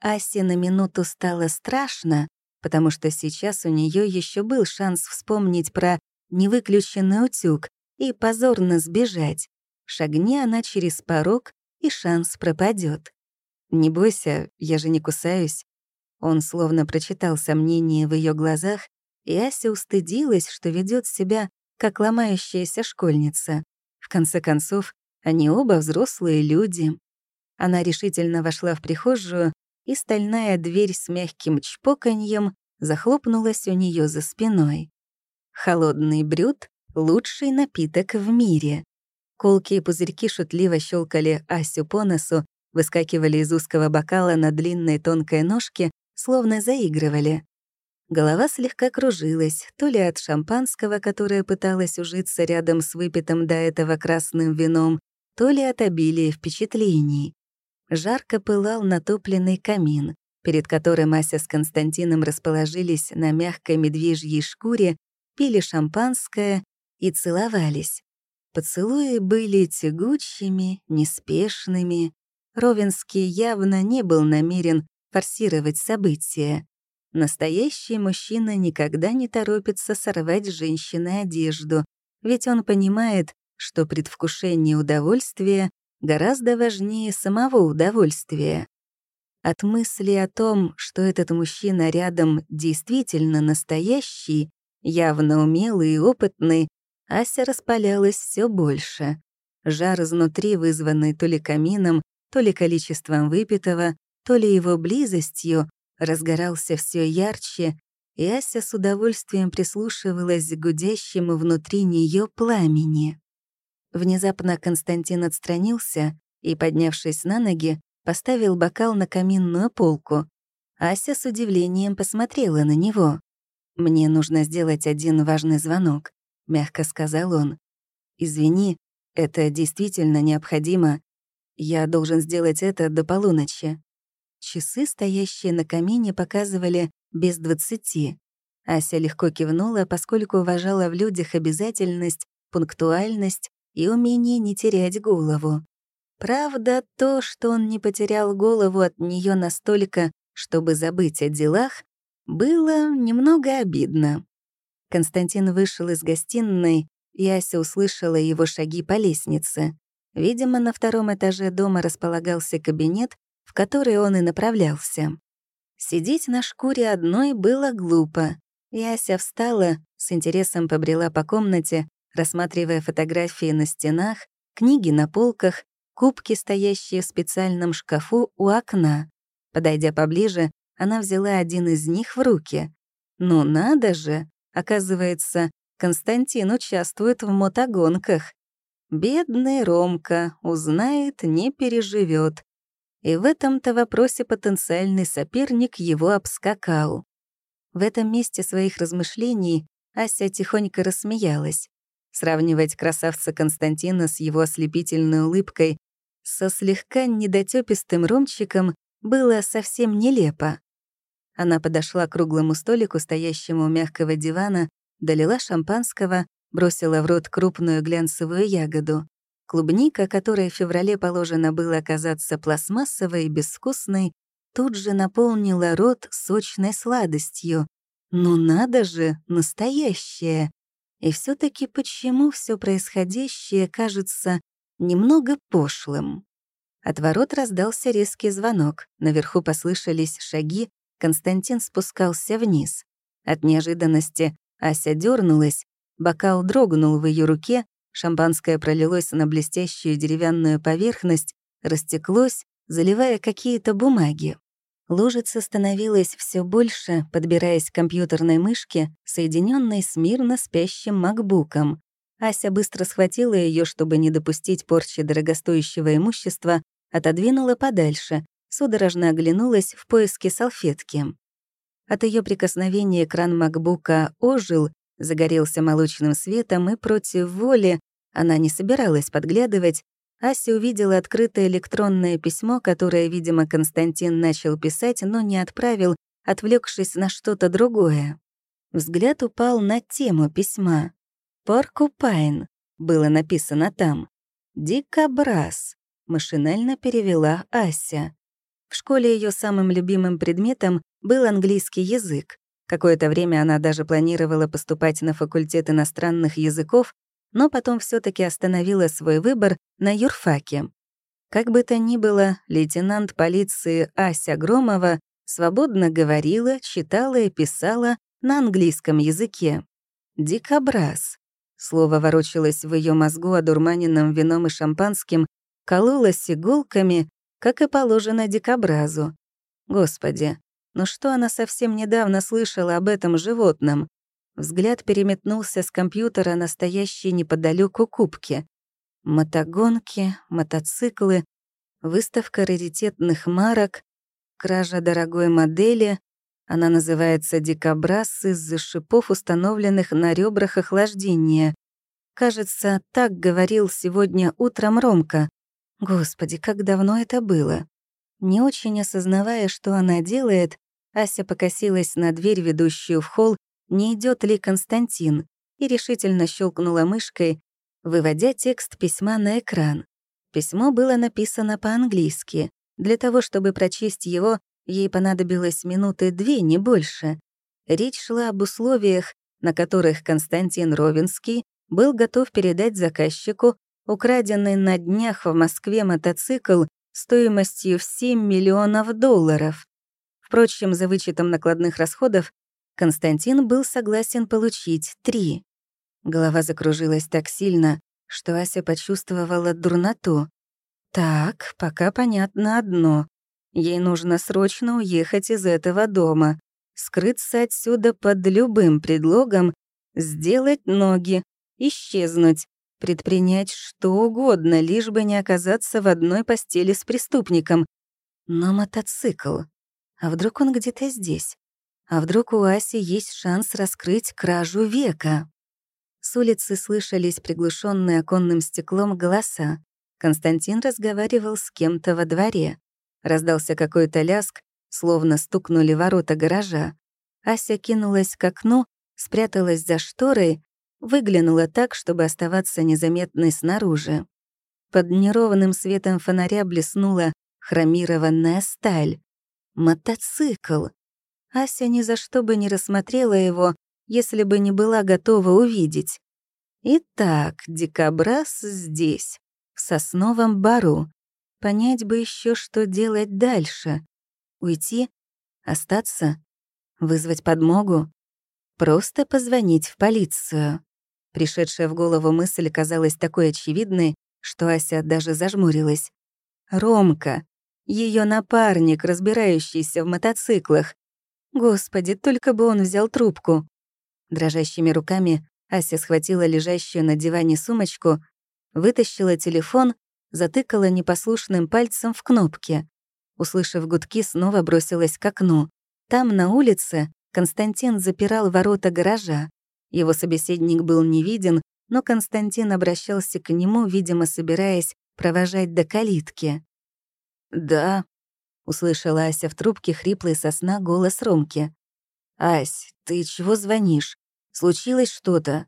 Асе на минуту стало страшно, потому что сейчас у нее еще был шанс вспомнить про невыключенный утюг и позорно сбежать. Шагни она через порог, и шанс пропадет. «Не бойся, я же не кусаюсь». Он словно прочитал сомнение в ее глазах, и Ася устыдилась, что ведет себя как ломающаяся школьница. В конце концов, они оба взрослые люди. Она решительно вошла в прихожую, и стальная дверь с мягким чпоканьем захлопнулась у нее за спиной. Холодный брют — лучший напиток в мире. Колкие пузырьки шутливо щелкали Асю по носу, выскакивали из узкого бокала на длинной тонкой ножке, словно заигрывали. Голова слегка кружилась, то ли от шампанского, которое пыталось ужиться рядом с выпитым до этого красным вином, то ли от обилия впечатлений. Жарко пылал натопленный камин, перед которым Ася с Константином расположились на мягкой медвежьей шкуре, пили шампанское и целовались. Поцелуи были тягучими, неспешными. Ровенский явно не был намерен форсировать события. Настоящий мужчина никогда не торопится сорвать женщины одежду, ведь он понимает, что предвкушение удовольствия гораздо важнее самого удовольствия. От мысли о том, что этот мужчина рядом действительно настоящий, явно умелый и опытный, Ася распалялась все больше. Жар изнутри, вызванный то ли камином, то ли количеством выпитого, то ли его близостью, разгорался все ярче, и Ася с удовольствием прислушивалась к гудящему внутри нее пламени. Внезапно Константин отстранился и, поднявшись на ноги, поставил бокал на каминную полку. Ася с удивлением посмотрела на него. «Мне нужно сделать один важный звонок», — мягко сказал он. «Извини, это действительно необходимо. Я должен сделать это до полуночи». Часы, стоящие на камине, показывали без двадцати. Ася легко кивнула, поскольку уважала в людях обязательность, пунктуальность и умение не терять голову. Правда, то, что он не потерял голову от нее настолько, чтобы забыть о делах, было немного обидно. Константин вышел из гостиной, и Ася услышала его шаги по лестнице. Видимо, на втором этаже дома располагался кабинет, в который он и направлялся. Сидеть на шкуре одной было глупо. И Ася встала, с интересом побрела по комнате, рассматривая фотографии на стенах, книги на полках, кубки, стоящие в специальном шкафу у окна. Подойдя поближе, она взяла один из них в руки. Ну надо же! Оказывается, Константин участвует в мотогонках. Бедный Ромка узнает, не переживет. И в этом-то вопросе потенциальный соперник его обскакал. В этом месте своих размышлений Ася тихонько рассмеялась. Сравнивать красавца Константина с его ослепительной улыбкой со слегка недотёпистым ромчиком было совсем нелепо. Она подошла к круглому столику, стоящему у мягкого дивана, долила шампанского, бросила в рот крупную глянцевую ягоду. Клубника, которой в феврале положено было оказаться пластмассовой и безвкусной, тут же наполнила рот сочной сладостью. Ну надо же, настоящее! И все таки почему все происходящее кажется немного пошлым? От ворот раздался резкий звонок, наверху послышались шаги, Константин спускался вниз. От неожиданности Ася дернулась, бокал дрогнул в ее руке, Шампанское пролилось на блестящую деревянную поверхность, растеклось, заливая какие-то бумаги. Лужица становилась все больше, подбираясь к компьютерной мышке, соединенной с мирно спящим макбуком. Ася быстро схватила ее, чтобы не допустить порчи дорогостоящего имущества, отодвинула подальше, судорожно оглянулась в поиске салфетки. От ее прикосновения экран макбука ожил, загорелся молочным светом, и против воли она не собиралась подглядывать. Ася увидела открытое электронное письмо, которое, видимо, Константин начал писать, но не отправил, отвлекшись на что-то другое. Взгляд упал на тему письма. «Поркупайн» было написано там. «Дикобраз», — машинально перевела Ася. В школе ее самым любимым предметом был английский язык. Какое-то время она даже планировала поступать на факультет иностранных языков, но потом все таки остановила свой выбор на юрфаке. Как бы то ни было, лейтенант полиции Ася Громова свободно говорила, читала и писала на английском языке. «Дикобраз». Слово ворочалось в ее мозгу одурманенным вином и шампанским, кололось иголками, как и положено дикобразу. Господи, но что она совсем недавно слышала об этом животном? Взгляд переметнулся с компьютера на стоящие неподалеку кубки. Мотогонки, мотоциклы, выставка раритетных марок, кража дорогой модели. Она называется «Дикобраз» из-за шипов, установленных на ребрах охлаждения. Кажется, так говорил сегодня утром Ромка. Господи, как давно это было. Не очень осознавая, что она делает, Ася покосилась на дверь, ведущую в холл, не идет ли Константин, и решительно щелкнула мышкой, выводя текст письма на экран. Письмо было написано по-английски. Для того, чтобы прочесть его, ей понадобилось минуты две, не больше. Речь шла об условиях, на которых Константин Ровинский был готов передать заказчику украденный на днях в Москве мотоцикл стоимостью в 7 миллионов долларов. Впрочем, за вычетом накладных расходов Константин был согласен получить три. Голова закружилась так сильно, что Ася почувствовала дурноту. Так, пока понятно одно. Ей нужно срочно уехать из этого дома, скрыться отсюда под любым предлогом, сделать ноги, исчезнуть, предпринять что угодно, лишь бы не оказаться в одной постели с преступником. Но мотоцикл. А вдруг он где-то здесь? А вдруг у Аси есть шанс раскрыть кражу века? С улицы слышались приглушенные оконным стеклом голоса. Константин разговаривал с кем-то во дворе. Раздался какой-то ляск, словно стукнули ворота гаража. Ася кинулась к окну, спряталась за шторой, выглянула так, чтобы оставаться незаметной снаружи. Под неровным светом фонаря блеснула хромированная сталь. Мотоцикл. Ася ни за что бы не рассмотрела его, если бы не была готова увидеть. Итак, дикобраз здесь, в сосновом бару. Понять бы еще, что делать дальше. Уйти? Остаться? Вызвать подмогу? Просто позвонить в полицию. Пришедшая в голову мысль казалась такой очевидной, что Ася даже зажмурилась. Ромка, ее напарник, разбирающийся в мотоциклах. Господи, только бы он взял трубку. Дрожащими руками Ася схватила лежащую на диване сумочку, вытащила телефон, затыкала непослушным пальцем в кнопки. Услышав гудки, снова бросилась к окну. Там, на улице, Константин запирал ворота гаража. Его собеседник был не виден, но Константин обращался к нему, видимо, собираясь провожать до калитки. «Да», — услышала Ася в трубке хриплый сосна голос Ромки. «Ась, ты чего звонишь? Случилось что-то?»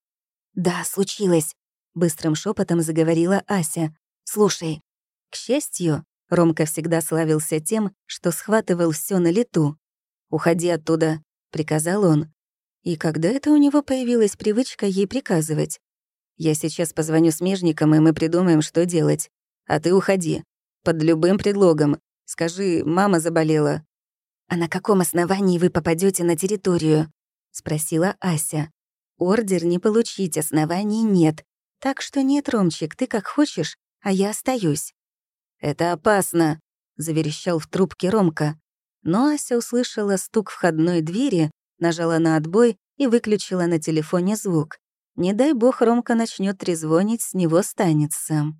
«Да, случилось», — быстрым шепотом заговорила Ася. «Слушай». К счастью, Ромка всегда славился тем, что схватывал все на лету. «Уходи оттуда», — приказал он. И когда это у него появилась привычка ей приказывать? «Я сейчас позвоню смежникам, и мы придумаем, что делать. А ты уходи. Под любым предлогом. Скажи, мама заболела». «А на каком основании вы попадете на территорию?» — спросила Ася. «Ордер не получить, оснований нет. Так что нет, Ромчик, ты как хочешь, а я остаюсь». «Это опасно», — заверещал в трубке Ромка. Но Ася услышала стук входной двери, нажала на отбой и выключила на телефоне звук. Не дай бог Ромка начнет трезвонить, с него станется.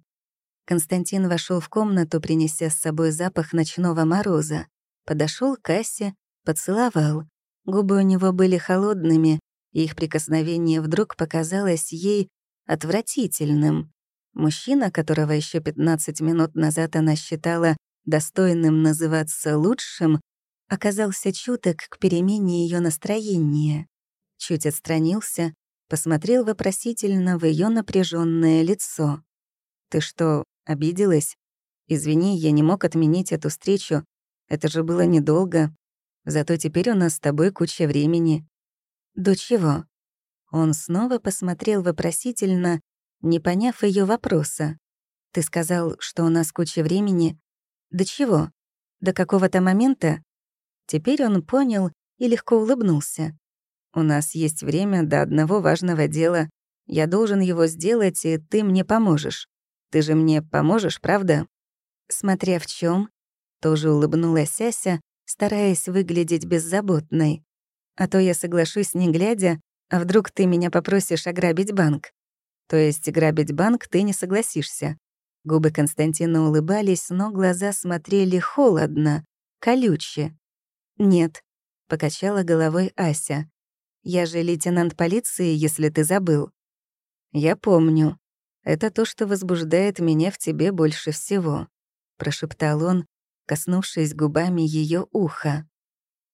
Константин вошел в комнату, принеся с собой запах ночного мороза. Подошел к Асе, поцеловал. Губы у него были холодными, и их прикосновение вдруг показалось ей отвратительным. Мужчина, которого еще 15 минут назад она считала достойным называться лучшим, оказался чуток к перемене ее настроения. Чуть отстранился, посмотрел вопросительно в ее напряженное лицо. «Ты что, обиделась? Извини, я не мог отменить эту встречу. Это же было недолго. Зато теперь у нас с тобой куча времени». «До чего?» Он снова посмотрел вопросительно, не поняв ее вопроса. «Ты сказал, что у нас куча времени. До чего? До какого-то момента?» Теперь он понял и легко улыбнулся. «У нас есть время до одного важного дела. Я должен его сделать, и ты мне поможешь. Ты же мне поможешь, правда?» Смотря в чем, тоже улыбнулась Ася, стараясь выглядеть беззаботной. «А то я соглашусь, не глядя, а вдруг ты меня попросишь ограбить банк? То есть грабить банк ты не согласишься». Губы Константина улыбались, но глаза смотрели холодно, колюче. «Нет», — покачала головой Ася. «Я же лейтенант полиции, если ты забыл». «Я помню. Это то, что возбуждает меня в тебе больше всего», — прошептал он, коснувшись губами ее уха.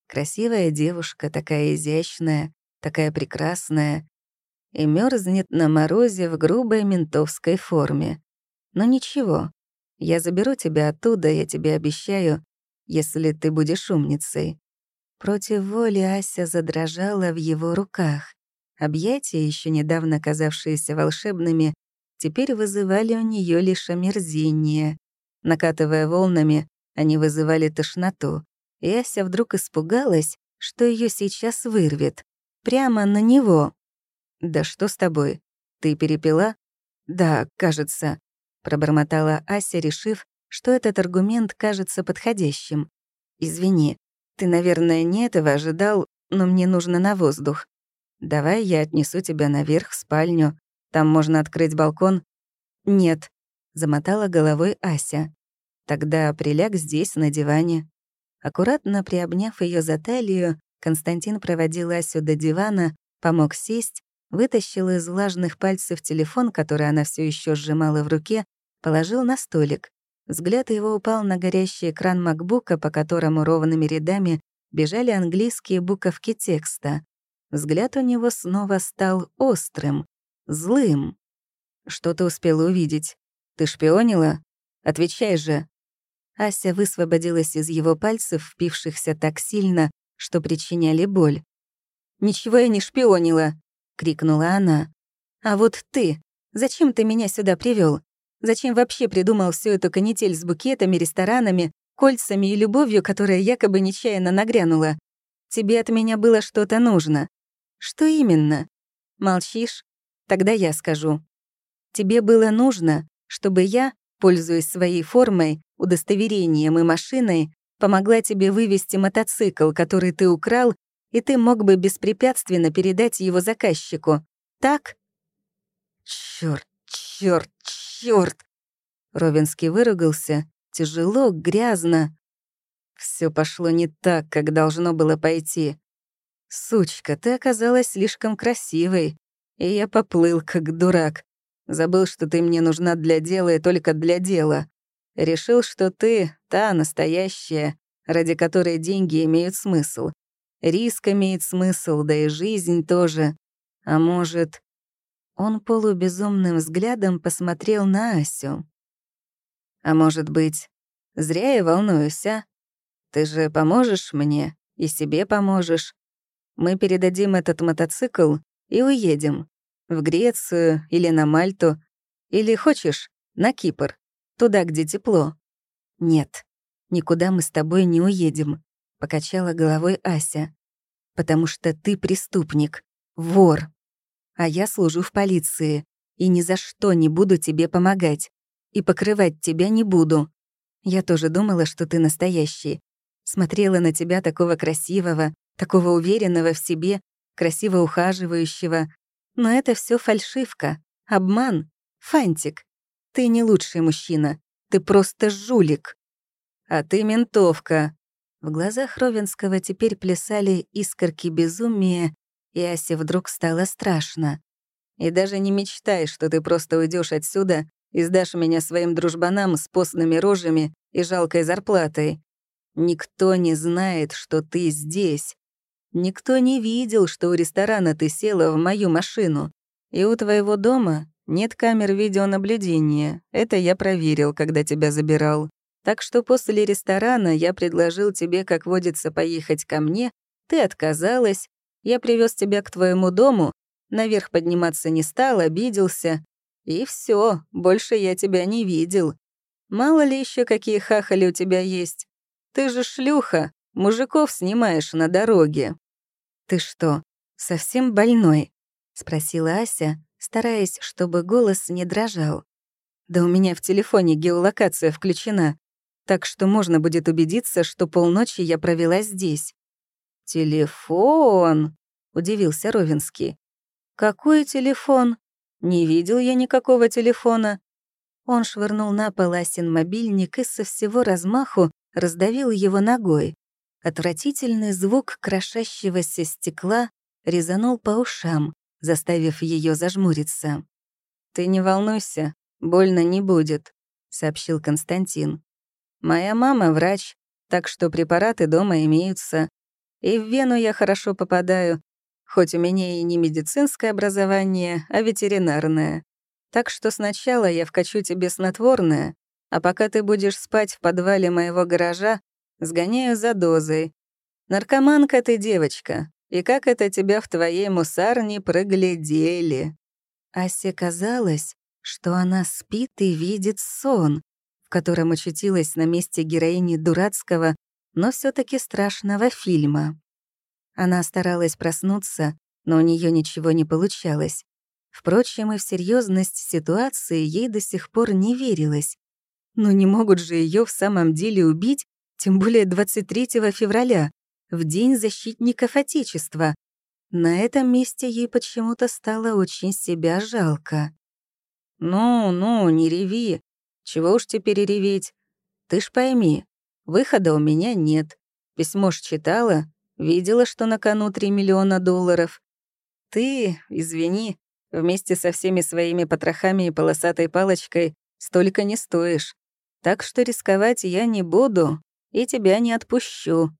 Красивая девушка, такая изящная, такая прекрасная, и мерзнет на морозе в грубой ментовской форме. Но ничего, я заберу тебя оттуда, я тебе обещаю, если ты будешь умницей». Против воли Ася задрожала в его руках. Объятия, еще недавно казавшиеся волшебными, теперь вызывали у нее лишь омерзение. Накатывая волнами, они вызывали тошноту, и Ася вдруг испугалась, что ее сейчас вырвет. Прямо на него. «Да что с тобой?» «Ты перепила?» «Да, кажется», — пробормотала Ася, решив, что этот аргумент кажется подходящим. «Извини, ты, наверное, не этого ожидал, но мне нужно на воздух. Давай я отнесу тебя наверх в спальню. Там можно открыть балкон». «Нет», — замотала головой Ася. «Тогда приляг здесь, на диване». Аккуратно приобняв ее за талию, Константин проводил Асю до дивана, помог сесть, вытащил из влажных пальцев телефон, который она все еще сжимала в руке, положил на столик. Взгляд его упал на горящий экран макбука, по которому ровными рядами бежали английские буковки текста. Взгляд у него снова стал острым, злым. «Что ты успела увидеть? Ты шпионила? Отвечай же!» Ася высвободилась из его пальцев, впившихся так сильно, что причиняли боль. «Ничего я не шпионила!» — крикнула она. «А вот ты! Зачем ты меня сюда привел? Зачем вообще придумал всю эту канитель с букетами, ресторанами, кольцами и любовью, которая якобы нечаянно нагрянула? Тебе от меня было что-то нужно. Что именно? Молчишь? Тогда я скажу. Тебе было нужно, чтобы я, пользуясь своей формой, удостоверением и машиной, помогла тебе вывести мотоцикл, который ты украл, и ты мог бы беспрепятственно передать его заказчику. Так? Чёрт, чёрт! Ровенский выругался, тяжело, грязно. Все пошло не так, как должно было пойти. Сучка, ты оказалась слишком красивой, и я поплыл, как дурак. Забыл, что ты мне нужна для дела и только для дела. Решил, что ты та настоящая, ради которой деньги имеют смысл. Риск имеет смысл, да и жизнь тоже. А может... Он полубезумным взглядом посмотрел на Асю. «А может быть, зря я волнуюсь, а? Ты же поможешь мне и себе поможешь. Мы передадим этот мотоцикл и уедем. В Грецию или на Мальту. Или хочешь, на Кипр туда, где тепло. Нет, никуда мы с тобой не уедем, покачала головой Ася. Потому что ты преступник, вор. А я служу в полиции и ни за что не буду тебе помогать. И покрывать тебя не буду. Я тоже думала, что ты настоящий. Смотрела на тебя такого красивого, такого уверенного в себе, красиво ухаживающего. Но это все фальшивка, обман, фантик. Ты не лучший мужчина. Ты просто жулик. А ты ментовка. В глазах Ровенского теперь плясали искорки безумия, и Асе вдруг стало страшно. И даже не мечтай, что ты просто уйдешь отсюда и сдашь меня своим дружбанам с постными рожами и жалкой зарплатой. Никто не знает, что ты здесь. Никто не видел, что у ресторана ты села в мою машину. И у твоего дома нет камер видеонаблюдения. Это я проверил, когда тебя забирал. Так что после ресторана я предложил тебе, как водится, поехать ко мне. Ты отказалась. Я привез тебя к твоему дому. Наверх подниматься не стал, обиделся. И все, больше я тебя не видел. Мало ли еще какие хахали у тебя есть. Ты же шлюха, мужиков снимаешь на дороге. Ты что, совсем больной? спросила Ася, стараясь, чтобы голос не дрожал. «Да у меня в телефоне геолокация включена, так что можно будет убедиться, что полночи я провела здесь». «Телефон?» — удивился Ровинский. «Какой телефон? Не видел я никакого телефона». Он швырнул на пол Асин мобильник и со всего размаху раздавил его ногой. Отвратительный звук крошащегося стекла резанул по ушам заставив ее зажмуриться. «Ты не волнуйся, больно не будет», — сообщил Константин. «Моя мама врач, так что препараты дома имеются. И в вену я хорошо попадаю, хоть у меня и не медицинское образование, а ветеринарное. Так что сначала я вкачу тебе снотворное, а пока ты будешь спать в подвале моего гаража, сгоняю за дозой. Наркоманка ты, девочка, и как это тебя в твоей мусарне проглядели?» Асе казалось, что она спит и видит сон, в котором очутилась на месте героини дурацкого, но все таки страшного фильма. Она старалась проснуться, но у нее ничего не получалось. Впрочем, и в серьезность ситуации ей до сих пор не верилось. Но не могут же ее в самом деле убить, тем более 23 февраля, в День защитников Отечества. На этом месте ей почему-то стало очень себя жалко. «Ну, ну, не реви. Чего уж теперь реветь? Ты ж пойми, выхода у меня нет. Письмо ж читала, видела, что на кону 3 миллиона долларов. Ты, извини, вместе со всеми своими потрохами и полосатой палочкой столько не стоишь. Так что рисковать я не буду и тебя не отпущу».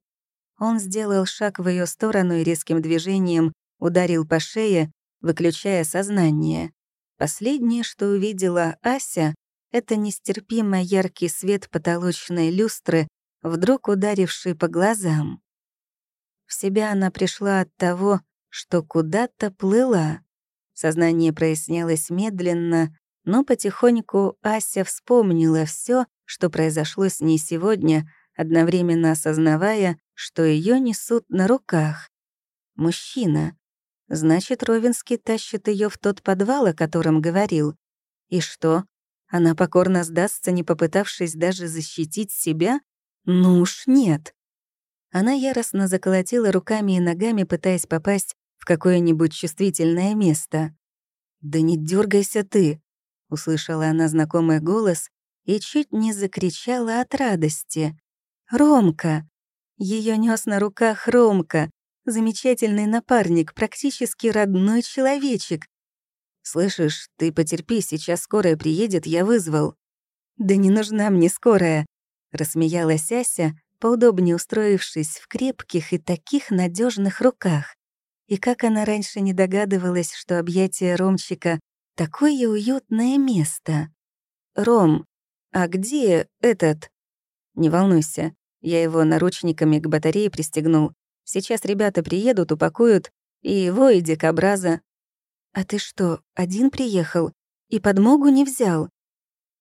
Он сделал шаг в ее сторону и резким движением ударил по шее, выключая сознание. Последнее, что увидела Ася, это нестерпимо яркий свет потолочной люстры, вдруг ударивший по глазам. В себя она пришла от того, что куда-то плыла. Сознание прояснялось медленно, но потихоньку Ася вспомнила все, что произошло с ней сегодня, одновременно осознавая, что ее несут на руках. Мужчина. Значит, Ровинский тащит ее в тот подвал, о котором говорил. И что? Она покорно сдастся, не попытавшись даже защитить себя? Ну уж нет. Она яростно заколотила руками и ногами, пытаясь попасть в какое-нибудь чувствительное место. «Да не дергайся ты!» — услышала она знакомый голос и чуть не закричала от радости. «Ромка!» Ее нес на руках Ромка, замечательный напарник, практически родной человечек. «Слышишь, ты потерпи, сейчас скорая приедет, я вызвал». «Да не нужна мне скорая», — рассмеялась Ася, поудобнее устроившись в крепких и таких надежных руках. И как она раньше не догадывалась, что объятие Ромчика — такое уютное место. «Ром, а где этот?» «Не волнуйся, я его наручниками к батарее пристегнул. Сейчас ребята приедут, упакуют, и его, и дикобраза». «А ты что, один приехал? И подмогу не взял?»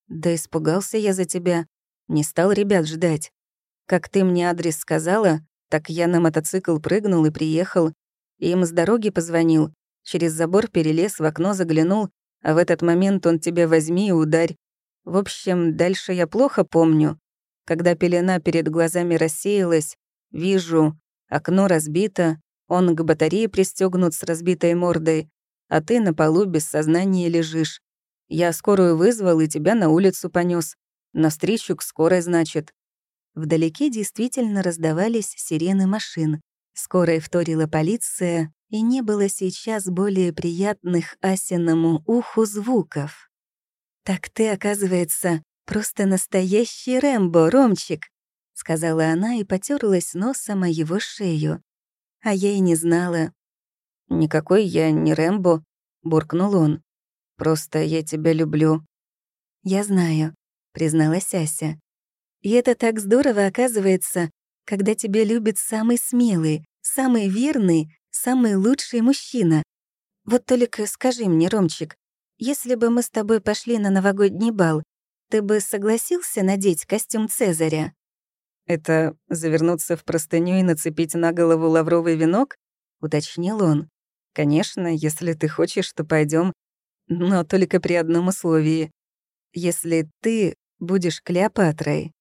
«Да испугался я за тебя. Не стал ребят ждать. Как ты мне адрес сказала, так я на мотоцикл прыгнул и приехал. Им с дороги позвонил, через забор перелез, в окно заглянул, а в этот момент он тебя возьми и ударь. В общем, дальше я плохо помню. Когда пелена перед глазами рассеялась, вижу, окно разбито, он к батарее пристегнут с разбитой мордой, а ты на полу без сознания лежишь. Я скорую вызвал и тебя на улицу понес. Навстречу к скорой, значит. Вдалеке действительно раздавались сирены машин. Скорой вторила полиция, и не было сейчас более приятных Асиному уху звуков. «Так ты, оказывается, просто настоящий Рэмбо, Ромчик», — сказала она и потерлась носом о его шею. А я и не знала. «Никакой я не Рэмбо», — буркнул он. «Просто я тебя люблю». «Я знаю», — призналась Ася. «И это так здорово, оказывается, когда тебя любит самый смелый, самый верный, самый лучший мужчина. Вот только скажи мне, Ромчик, если бы мы с тобой пошли на новогодний бал, ты бы согласился надеть костюм Цезаря?» «Это завернуться в простыню и нацепить на голову лавровый венок?» — уточнил он. «Конечно, если ты хочешь, то пойдем, но только при одном условии. Если ты будешь Клеопатрой».